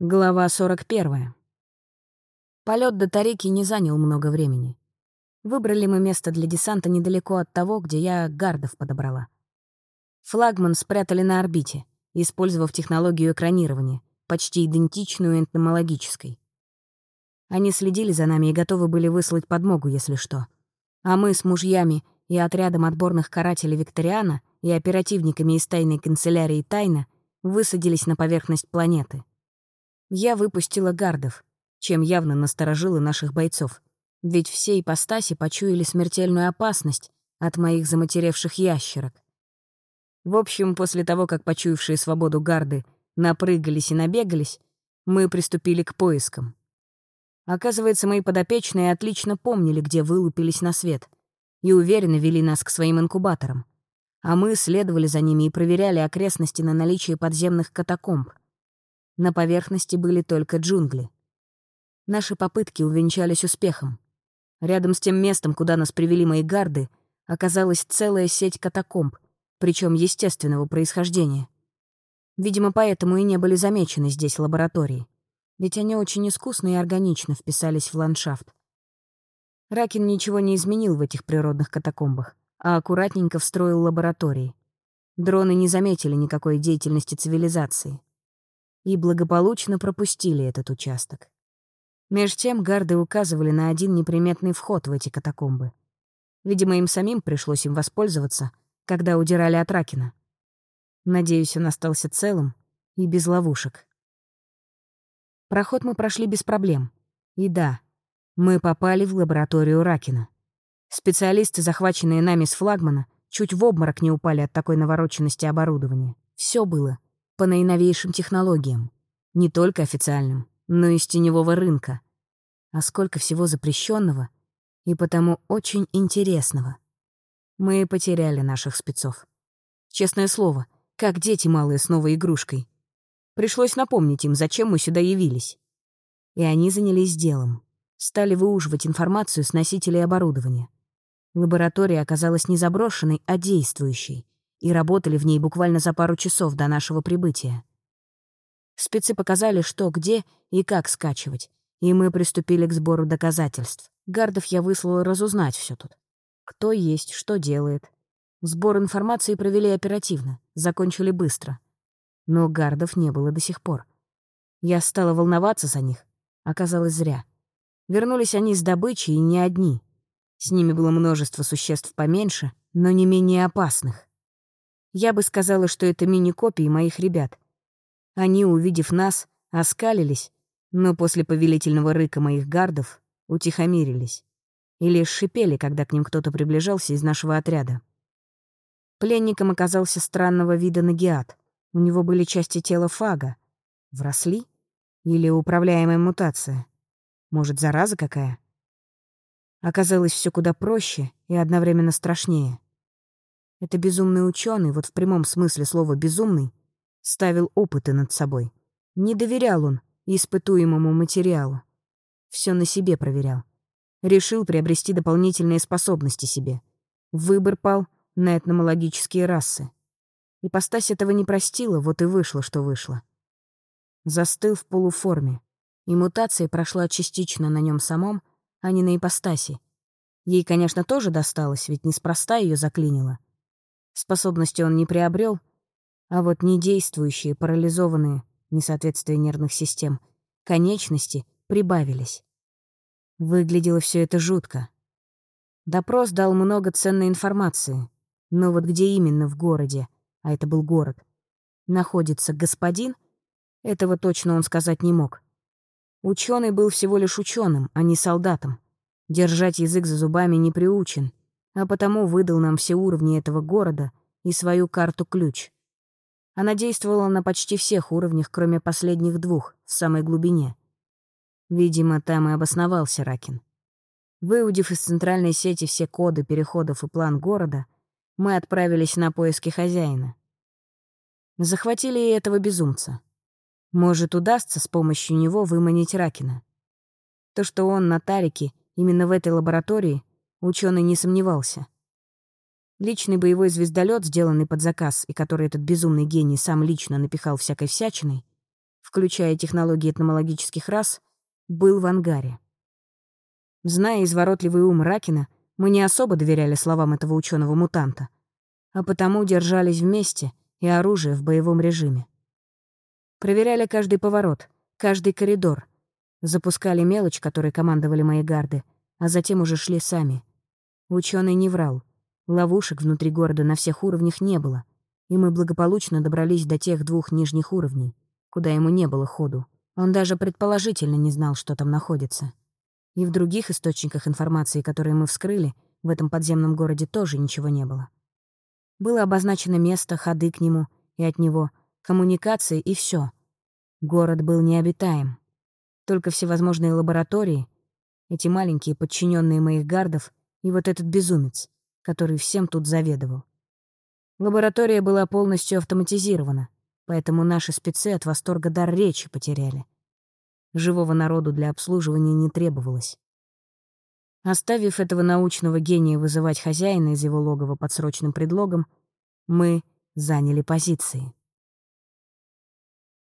Глава 41. Полет до Тарики не занял много времени. Выбрали мы место для десанта недалеко от того, где я гардов подобрала. Флагман спрятали на орбите, использовав технологию экранирования, почти идентичную энтомологической. Они следили за нами и готовы были выслать подмогу, если что. А мы с мужьями и отрядом отборных карателей Викториана и оперативниками из тайной канцелярии Тайна высадились на поверхность планеты — я выпустила гардов, чем явно насторожила наших бойцов. Ведь все ипостаси почуяли смертельную опасность от моих заматеревших ящерок. В общем, после того, как почуявшие свободу гарды напрыгались и набегались, мы приступили к поискам. Оказывается, мои подопечные отлично помнили, где вылупились на свет, и уверенно вели нас к своим инкубаторам. А мы следовали за ними и проверяли окрестности на наличие подземных катакомб — на поверхности были только джунгли. Наши попытки увенчались успехом. Рядом с тем местом, куда нас привели мои гарды, оказалась целая сеть катакомб, причем естественного происхождения. Видимо, поэтому и не были замечены здесь лаборатории, ведь они очень искусно и органично вписались в ландшафт. Ракин ничего не изменил в этих природных катакомбах, а аккуратненько встроил лаборатории. Дроны не заметили никакой деятельности цивилизации и благополучно пропустили этот участок. Меж тем гарды указывали на один неприметный вход в эти катакомбы. Видимо, им самим пришлось им воспользоваться, когда удирали от Ракина. Надеюсь, он остался целым и без ловушек. Проход мы прошли без проблем. И да, мы попали в лабораторию Ракина. Специалисты, захваченные нами с флагмана, чуть в обморок не упали от такой навороченности оборудования. Все было по наиновейшим технологиям. Не только официальным, но и с теневого рынка. А сколько всего запрещенного и потому очень интересного. Мы потеряли наших спецов. Честное слово, как дети малые с новой игрушкой. Пришлось напомнить им, зачем мы сюда явились. И они занялись делом. Стали выуживать информацию с носителей оборудования. Лаборатория оказалась не заброшенной, а действующей и работали в ней буквально за пару часов до нашего прибытия. Спецы показали, что, где и как скачивать, и мы приступили к сбору доказательств. Гардов я выслала разузнать все тут. Кто есть, что делает. Сбор информации провели оперативно, закончили быстро. Но гардов не было до сих пор. Я стала волноваться за них. Оказалось, зря. Вернулись они с добычей и не одни. С ними было множество существ поменьше, но не менее опасных. Я бы сказала, что это мини-копии моих ребят. Они, увидев нас, оскалились, но после повелительного рыка моих гардов утихомирились и лишь шипели, когда к ним кто-то приближался из нашего отряда. Пленником оказался странного вида нагиат. У него были части тела фага. Вросли? Или управляемая мутация? Может, зараза какая? Оказалось все куда проще и одновременно страшнее. Это безумный ученый, вот в прямом смысле слова «безумный», ставил опыты над собой. Не доверял он испытуемому материалу. Все на себе проверял. Решил приобрести дополнительные способности себе. Выбор пал на этномологические расы. Ипостась этого не простила, вот и вышло, что вышло. Застыл в полуформе, и мутация прошла частично на нем самом, а не на ипостаси. Ей, конечно, тоже досталось, ведь неспроста ее заклинило. Способности он не приобрел, а вот недействующие, парализованные, несоответствие нервных систем, конечности прибавились. Выглядело все это жутко. Допрос дал много ценной информации, но вот где именно в городе, а это был город, находится господин, этого точно он сказать не мог. Ученый был всего лишь ученым, а не солдатом. Держать язык за зубами не приучен — а потому выдал нам все уровни этого города и свою карту-ключ. Она действовала на почти всех уровнях, кроме последних двух, в самой глубине. Видимо, там и обосновался Ракин. Выудив из центральной сети все коды переходов и план города, мы отправились на поиски хозяина. Захватили и этого безумца. Может, удастся с помощью него выманить Ракина. То, что он на Тарике, именно в этой лаборатории — Ученый не сомневался. Личный боевой звездолет, сделанный под заказ, и который этот безумный гений сам лично напихал всякой всячиной, включая технологии этномологических рас, был в ангаре. Зная изворотливый ум Ракина, мы не особо доверяли словам этого ученого мутанта а потому держались вместе и оружие в боевом режиме. Проверяли каждый поворот, каждый коридор, запускали мелочь, которой командовали мои гарды, а затем уже шли сами. Ученый не врал. Ловушек внутри города на всех уровнях не было, и мы благополучно добрались до тех двух нижних уровней, куда ему не было ходу. Он даже предположительно не знал, что там находится. И в других источниках информации, которые мы вскрыли, в этом подземном городе тоже ничего не было. Было обозначено место, ходы к нему и от него, коммуникации и все. Город был необитаем. Только всевозможные лаборатории, эти маленькие подчиненные моих гардов и вот этот безумец, который всем тут заведовал. Лаборатория была полностью автоматизирована, поэтому наши спецы от восторга дар речи потеряли. Живого народу для обслуживания не требовалось. Оставив этого научного гения вызывать хозяина из его логова под срочным предлогом, мы заняли позиции.